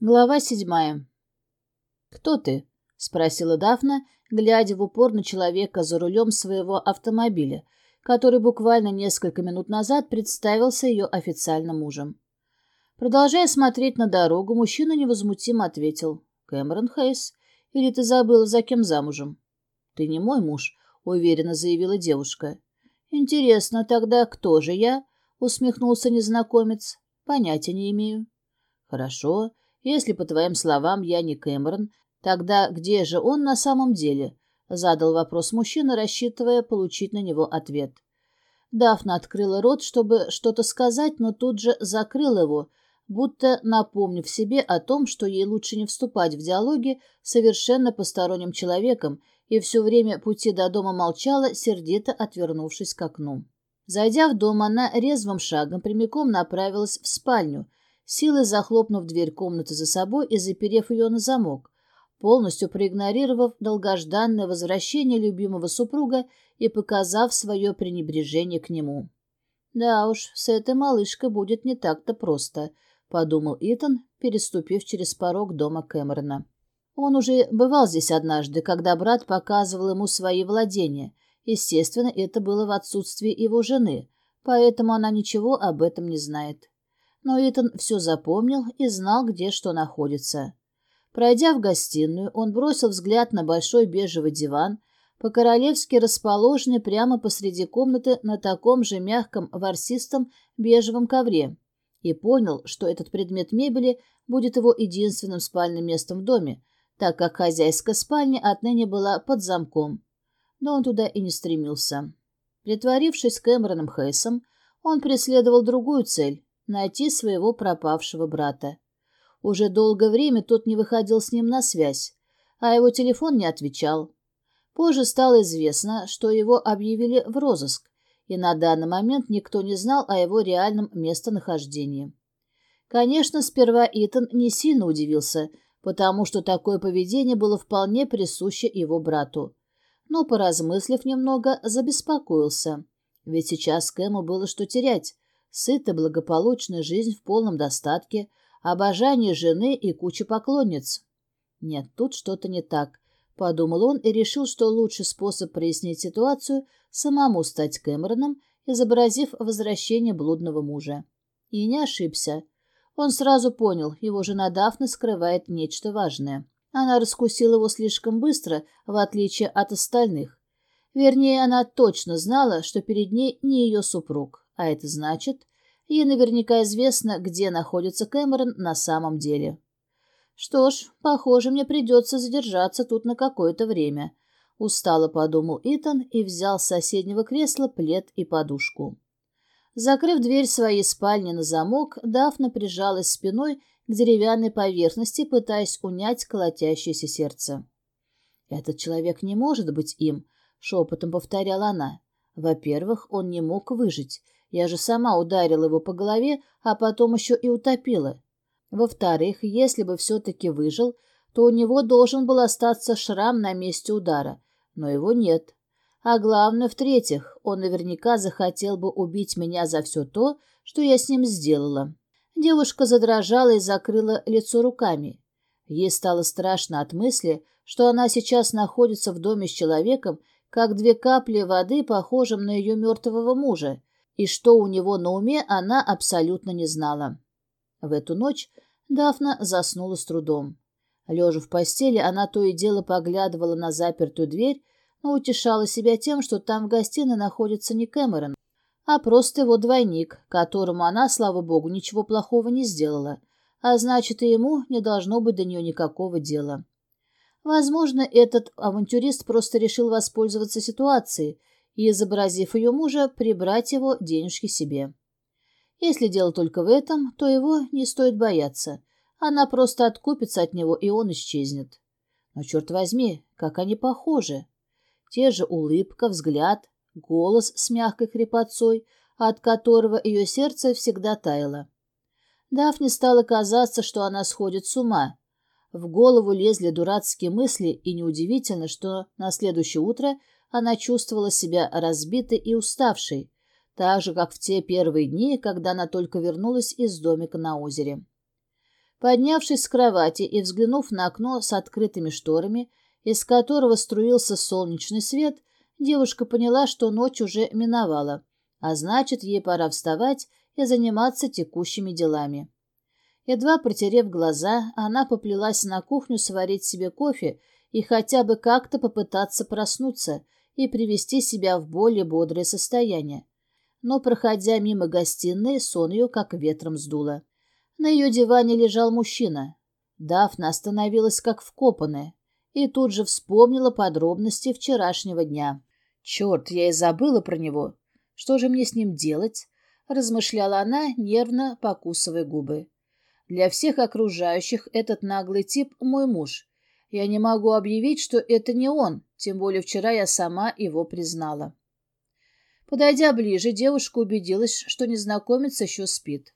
Глава седьмая. «Кто ты?» — спросила Дафна, глядя в упор на человека за рулем своего автомобиля, который буквально несколько минут назад представился ее официальным мужем. Продолжая смотреть на дорогу, мужчина невозмутимо ответил. «Кэмерон Хейс, или ты забыла, за кем замужем?» «Ты не мой муж», — уверенно заявила девушка. «Интересно, тогда кто же я?» — усмехнулся незнакомец. «Понятия не имею». «Хорошо». Если, по твоим словам, я не Кэмерон, тогда где же он на самом деле? Задал вопрос мужчина, рассчитывая получить на него ответ. Дафна открыла рот, чтобы что-то сказать, но тут же закрыла его, будто напомнив себе о том, что ей лучше не вступать в диалоги с совершенно посторонним человеком, и все время пути до дома молчала, сердито отвернувшись к окну. Зайдя в дом, она резвым шагом прямиком направилась в спальню, силой захлопнув дверь комнаты за собой и заперев ее на замок, полностью проигнорировав долгожданное возвращение любимого супруга и показав свое пренебрежение к нему. «Да уж, с этой малышкой будет не так-то просто», — подумал Итан, переступив через порог дома Кэмерона. Он уже бывал здесь однажды, когда брат показывал ему свои владения. Естественно, это было в отсутствии его жены, поэтому она ничего об этом не знает но Итан все запомнил и знал, где что находится. Пройдя в гостиную, он бросил взгляд на большой бежевый диван, по-королевски расположенный прямо посреди комнаты на таком же мягком ворсистом бежевом ковре, и понял, что этот предмет мебели будет его единственным спальным местом в доме, так как хозяйская спальня отныне была под замком. Но он туда и не стремился. Притворившись Кэмероном Хейсом, он преследовал другую цель найти своего пропавшего брата. Уже долгое время тот не выходил с ним на связь, а его телефон не отвечал. Позже стало известно, что его объявили в розыск, и на данный момент никто не знал о его реальном местонахождении. Конечно, сперва Итан не сильно удивился, потому что такое поведение было вполне присуще его брату. Но, поразмыслив немного, забеспокоился. Ведь сейчас Кэму было что терять, сытая благополучная жизнь в полном достатке, обожание жены и куча поклонниц. Нет, тут что-то не так, подумал он и решил, что лучший способ прояснить ситуацию — самому стать Кэмероном, изобразив возвращение блудного мужа. И не ошибся. Он сразу понял, его жена Дафна скрывает нечто важное. Она раскусила его слишком быстро, в отличие от остальных. Вернее, она точно знала, что перед ней не ее супруг, а это значит, ей наверняка известно, где находится Кэмерон на самом деле. Что ж, похоже, мне придется задержаться тут на какое-то время. Устало подумал Итан и взял с соседнего кресла плед и подушку. Закрыв дверь своей спальни на замок, Дафна прижалась спиной к деревянной поверхности, пытаясь унять колотящееся сердце. «Этот человек не может быть им», — шепотом повторяла она. «Во-первых, он не мог выжить, я же сама ударила его по голове, а потом еще и утопила. Во-вторых, если бы все-таки выжил, то у него должен был остаться шрам на месте удара, но его нет. А главное, в-третьих, он наверняка захотел бы убить меня за все то, что я с ним сделала. Девушка задрожала и закрыла лицо руками. Ей стало страшно от мысли, что она сейчас находится в доме с человеком, как две капли воды, похожим на ее мертвого мужа, и что у него на уме, она абсолютно не знала. В эту ночь Дафна заснула с трудом. Лежа в постели, она то и дело поглядывала на запертую дверь, но утешала себя тем, что там в гостиной находится не Кэмерон, а просто его двойник, которому она, слава богу, ничего плохого не сделала, а значит, и ему не должно быть до нее никакого дела. Возможно, этот авантюрист просто решил воспользоваться ситуацией и, изобразив ее мужа, прибрать его денежки себе. Если дело только в этом, то его не стоит бояться. Она просто откупится от него, и он исчезнет. Но, черт возьми, как они похожи. Те же улыбка, взгляд, голос с мягкой хрипотцой, от которого ее сердце всегда таяло. Дафне стало казаться, что она сходит с ума. В голову лезли дурацкие мысли, и неудивительно, что на следующее утро она чувствовала себя разбитой и уставшей, так же, как в те первые дни, когда она только вернулась из домика на озере. Поднявшись с кровати и взглянув на окно с открытыми шторами, из которого струился солнечный свет, девушка поняла, что ночь уже миновала, а значит, ей пора вставать и заниматься текущими делами. Едва протерев глаза, она поплелась на кухню сварить себе кофе и хотя бы как-то попытаться проснуться и привести себя в более бодрое состояние. Но, проходя мимо гостиной, сон ее как ветром сдуло. На ее диване лежал мужчина. Дафна остановилась как вкопанная и тут же вспомнила подробности вчерашнего дня. «Черт, я и забыла про него. Что же мне с ним делать?» — размышляла она, нервно покусывая губы. «Для всех окружающих этот наглый тип — мой муж. Я не могу объявить, что это не он, тем более вчера я сама его признала». Подойдя ближе, девушка убедилась, что незнакомец еще спит.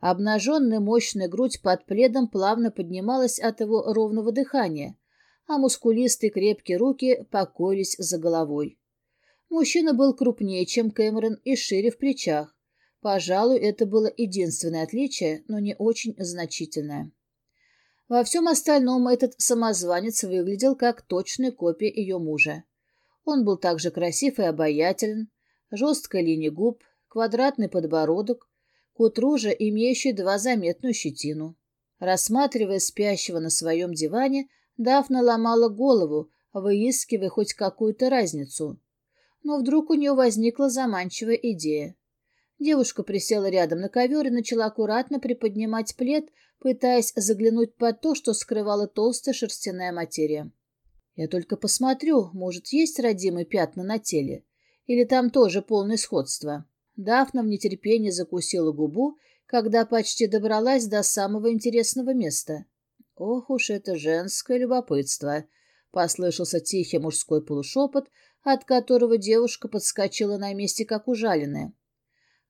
Обнаженная мощная грудь под пледом плавно поднималась от его ровного дыхания, а мускулистые крепкие руки покоились за головой. Мужчина был крупнее, чем Кэмерон, и шире в плечах. Пожалуй, это было единственное отличие, но не очень значительное. Во всем остальном этот самозванец выглядел как точная копия ее мужа. Он был также красив и обаятелен, жесткая линия губ, квадратный подбородок, к утру же имеющий два заметную щетину. Рассматривая спящего на своем диване, Дафна ломала голову, выискивая хоть какую-то разницу. Но вдруг у нее возникла заманчивая идея. Девушка присела рядом на ковер и начала аккуратно приподнимать плед, пытаясь заглянуть под то, что скрывала толстая шерстяная материя. «Я только посмотрю, может, есть родимые пятна на теле? Или там тоже полное сходство?» Дафна в нетерпении закусила губу, когда почти добралась до самого интересного места. «Ох уж это женское любопытство!» — послышался тихий мужской полушепот, от которого девушка подскочила на месте, как ужаленная.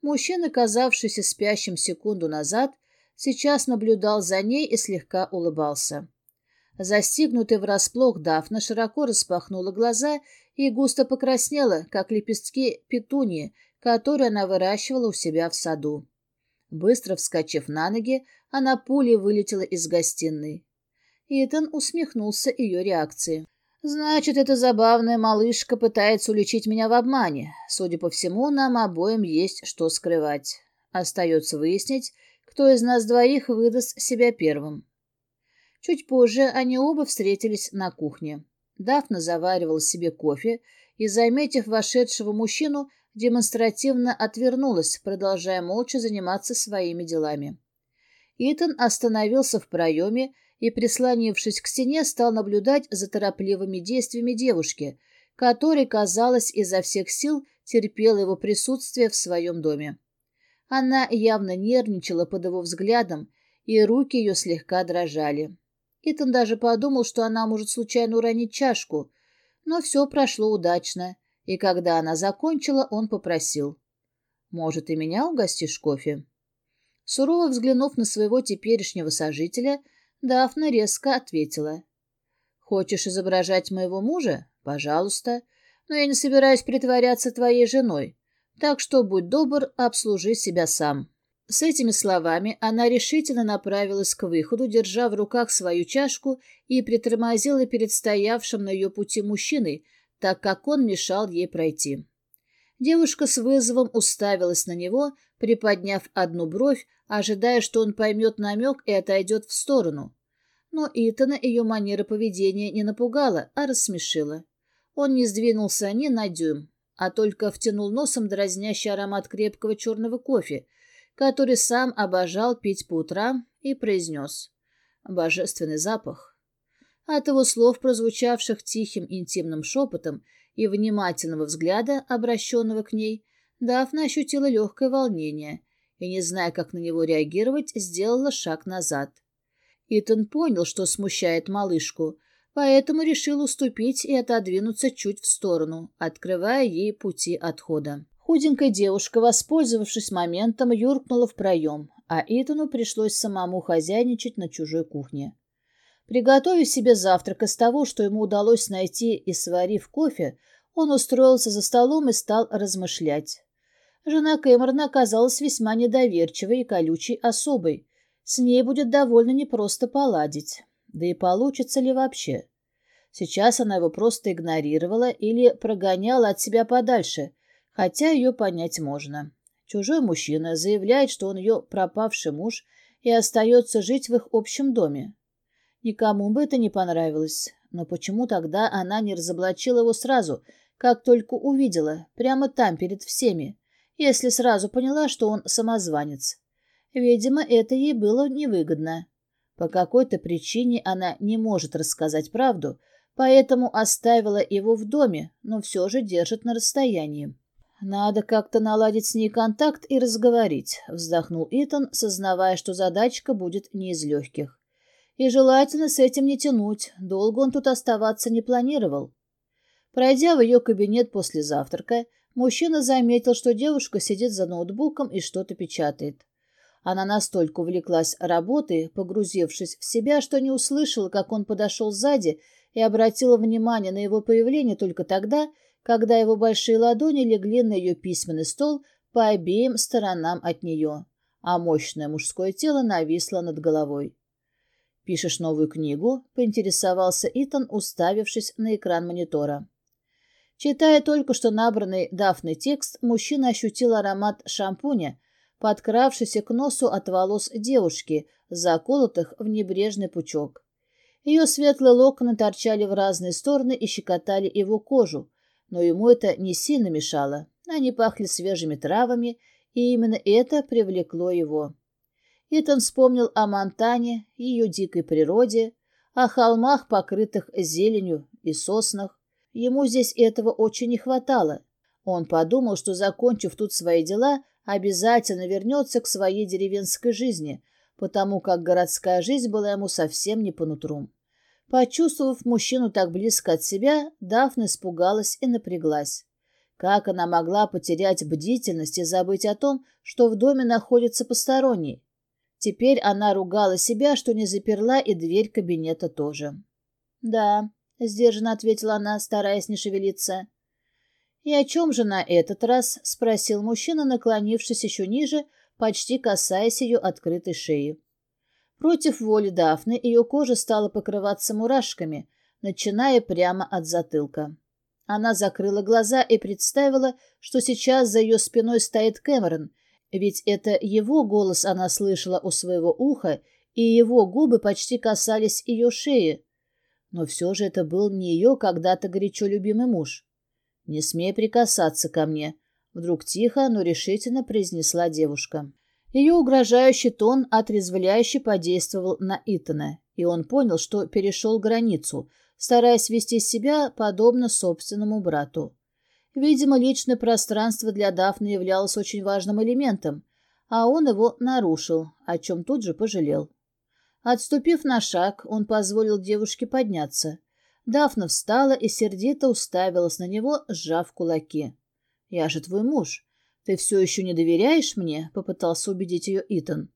Мужчина, казавшийся спящим секунду назад, сейчас наблюдал за ней и слегка улыбался. Застигнутая врасплох Дафна широко распахнула глаза и густо покраснела, как лепестки петунии, которую она выращивала у себя в саду. Быстро вскочив на ноги, она пулей вылетела из гостиной. Итан усмехнулся ее реакции. «Значит, эта забавная малышка пытается уличить меня в обмане. Судя по всему, нам обоим есть что скрывать. Остается выяснить, кто из нас двоих выдаст себя первым». Чуть позже они оба встретились на кухне. Дафна заваривала себе кофе и, заметив вошедшего мужчину, демонстративно отвернулась, продолжая молча заниматься своими делами. Итан остановился в проеме и, прислонившись к стене, стал наблюдать за торопливыми действиями девушки, которая, казалось, изо всех сил терпела его присутствие в своем доме. Она явно нервничала под его взглядом, и руки ее слегка дрожали. Итан даже подумал, что она может случайно уронить чашку, но все прошло удачно, и когда она закончила, он попросил. «Может, и меня угостишь кофе?» Сурово взглянув на своего теперешнего сожителя, Дафна резко ответила. «Хочешь изображать моего мужа? Пожалуйста. Но я не собираюсь притворяться твоей женой, так что будь добр, обслужи себя сам». С этими словами она решительно направилась к выходу, держа в руках свою чашку и притормозила перед стоявшим на ее пути мужчиной, так как он мешал ей пройти. Девушка с вызовом уставилась на него, приподняв одну бровь, ожидая, что он поймет намек и отойдет в сторону. Но Итана ее манера поведения не напугала, а рассмешила. Он не сдвинулся ни на дюйм, а только втянул носом дразнящий аромат крепкого черного кофе, который сам обожал пить по утрам, и произнес «Божественный запах». От его слов, прозвучавших тихим интимным шепотом и внимательного взгляда, обращенного к ней, Дафна ощутила легкое волнение и, не зная, как на него реагировать, сделала шаг назад. Итан понял, что смущает малышку, поэтому решил уступить и отодвинуться чуть в сторону, открывая ей пути отхода. Худенькая девушка, воспользовавшись моментом, юркнула в проем, а Итану пришлось самому хозяйничать на чужой кухне. Приготовив себе завтрак из того, что ему удалось найти и сварив кофе, он устроился за столом и стал размышлять. Жена Кэмерона оказалась весьма недоверчивой и колючей особой, С ней будет довольно непросто поладить. Да и получится ли вообще? Сейчас она его просто игнорировала или прогоняла от себя подальше, хотя ее понять можно. Чужой мужчина заявляет, что он ее пропавший муж и остается жить в их общем доме. Никому бы это не понравилось, но почему тогда она не разоблачила его сразу, как только увидела, прямо там, перед всеми, если сразу поняла, что он самозванец? Видимо, это ей было невыгодно. По какой-то причине она не может рассказать правду, поэтому оставила его в доме, но все же держит на расстоянии. «Надо как-то наладить с ней контакт и разговорить», — вздохнул Итан, сознавая, что задачка будет не из легких. «И желательно с этим не тянуть, долго он тут оставаться не планировал». Пройдя в ее кабинет после завтрака, мужчина заметил, что девушка сидит за ноутбуком и что-то печатает. Она настолько увлеклась работой, погрузившись в себя, что не услышала, как он подошел сзади и обратила внимание на его появление только тогда, когда его большие ладони легли на ее письменный стол по обеим сторонам от нее, а мощное мужское тело нависло над головой. «Пишешь новую книгу?» — поинтересовался Итан, уставившись на экран монитора. Читая только что набранный Дафной текст, мужчина ощутил аромат шампуня, подкравшийся к носу от волос девушки, заколотых в небрежный пучок. Ее светлые локоны торчали в разные стороны и щекотали его кожу, но ему это не сильно мешало. Они пахли свежими травами, и именно это привлекло его. Итан вспомнил о Монтане, ее дикой природе, о холмах, покрытых зеленью и соснах. Ему здесь этого очень не хватало. Он подумал, что, закончив тут свои дела, обязательно вернется к своей деревенской жизни, потому как городская жизнь была ему совсем не по нутру. Почувствовав мужчину так близко от себя, Дафна испугалась и напряглась. Как она могла потерять бдительность и забыть о том, что в доме находится посторонний? Теперь она ругала себя, что не заперла и дверь кабинета тоже. «Да», — сдержанно ответила она, стараясь не шевелиться. «И о чем же на этот раз?» — спросил мужчина, наклонившись еще ниже, почти касаясь ее открытой шеи. Против воли Дафны ее кожа стала покрываться мурашками, начиная прямо от затылка. Она закрыла глаза и представила, что сейчас за ее спиной стоит Кэмерон, ведь это его голос она слышала у своего уха, и его губы почти касались ее шеи. Но все же это был не ее когда-то горячо любимый муж. «Не смей прикасаться ко мне», — вдруг тихо, но решительно произнесла девушка. Ее угрожающий тон отрезвляюще подействовал на Итана, и он понял, что перешел границу, стараясь вести себя подобно собственному брату. Видимо, личное пространство для Дафны являлось очень важным элементом, а он его нарушил, о чем тут же пожалел. Отступив на шаг, он позволил девушке подняться. Дафна встала и сердито уставилась на него, сжав кулаки. «Я же твой муж. «Ты все еще не доверяешь мне?» — попытался убедить ее Итан.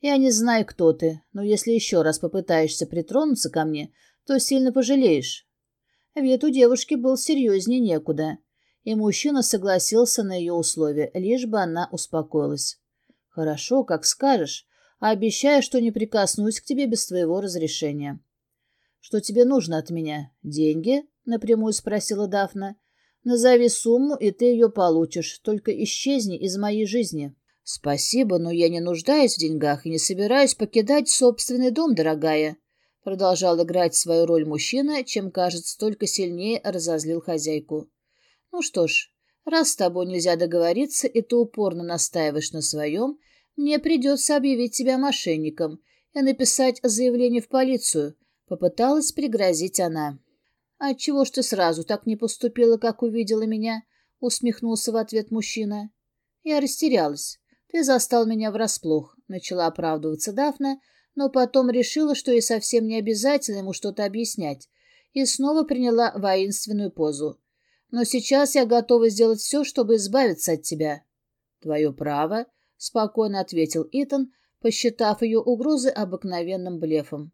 «Я не знаю, кто ты, но если еще раз попытаешься притронуться ко мне, то сильно пожалеешь». Вид у девушки был серьезнее некуда, и мужчина согласился на ее условия, лишь бы она успокоилась. «Хорошо, как скажешь, обещаю, что не прикоснусь к тебе без твоего разрешения». «Что тебе нужно от меня? Деньги?» — напрямую спросила Дафна. Назови сумму, и ты ее получишь. Только исчезни из моей жизни. Спасибо, но я не нуждаюсь в деньгах и не собираюсь покидать собственный дом, дорогая. Продолжал играть свою роль мужчина, чем, кажется, только сильнее разозлил хозяйку. Ну что ж, раз с тобой нельзя договориться, и ты упорно настаиваешь на своем, мне придется объявить тебя мошенником и написать заявление в полицию, попыталась пригрозить она. «Отчего ж ты сразу так не поступила, как увидела меня?» — усмехнулся в ответ мужчина. Я растерялась. «Ты застал меня врасплох», — начала оправдываться Дафна, но потом решила, что ей совсем не обязательно ему что-то объяснять, и снова приняла воинственную позу. «Но сейчас я готова сделать все, чтобы избавиться от тебя». «Твое право», — спокойно ответил Итан, посчитав ее угрозы обыкновенным блефом.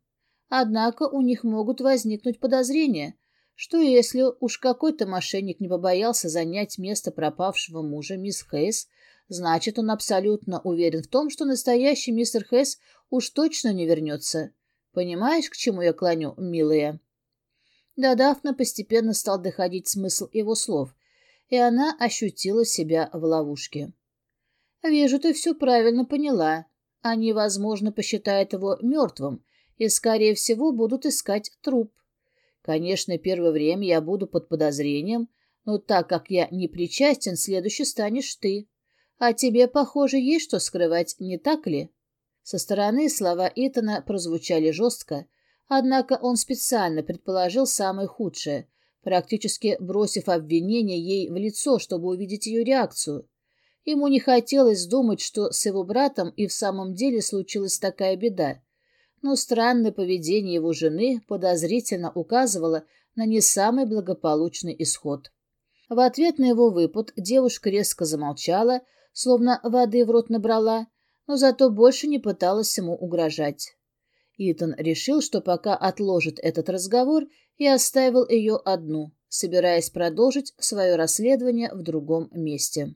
«Однако у них могут возникнуть подозрения» Что если уж какой-то мошенник не побоялся занять место пропавшего мужа мисс Хейс, Значит, он абсолютно уверен в том, что настоящий мистер Хэс уж точно не вернется. Понимаешь, к чему я клоню, милая?» До постепенно стал доходить смысл его слов, и она ощутила себя в ловушке. «Вижу, ты все правильно поняла. Они, возможно, посчитают его мертвым и, скорее всего, будут искать труп. Конечно, первое время я буду под подозрением, но так как я не причастен, следующий станешь ты. А тебе, похоже, есть что скрывать, не так ли?» Со стороны слова Итана прозвучали жестко, однако он специально предположил самое худшее, практически бросив обвинение ей в лицо, чтобы увидеть ее реакцию. Ему не хотелось думать, что с его братом и в самом деле случилась такая беда, но странное поведение его жены подозрительно указывало на не самый благополучный исход. В ответ на его выпад девушка резко замолчала, словно воды в рот набрала, но зато больше не пыталась ему угрожать. Итан решил, что пока отложит этот разговор, и оставил ее одну, собираясь продолжить свое расследование в другом месте.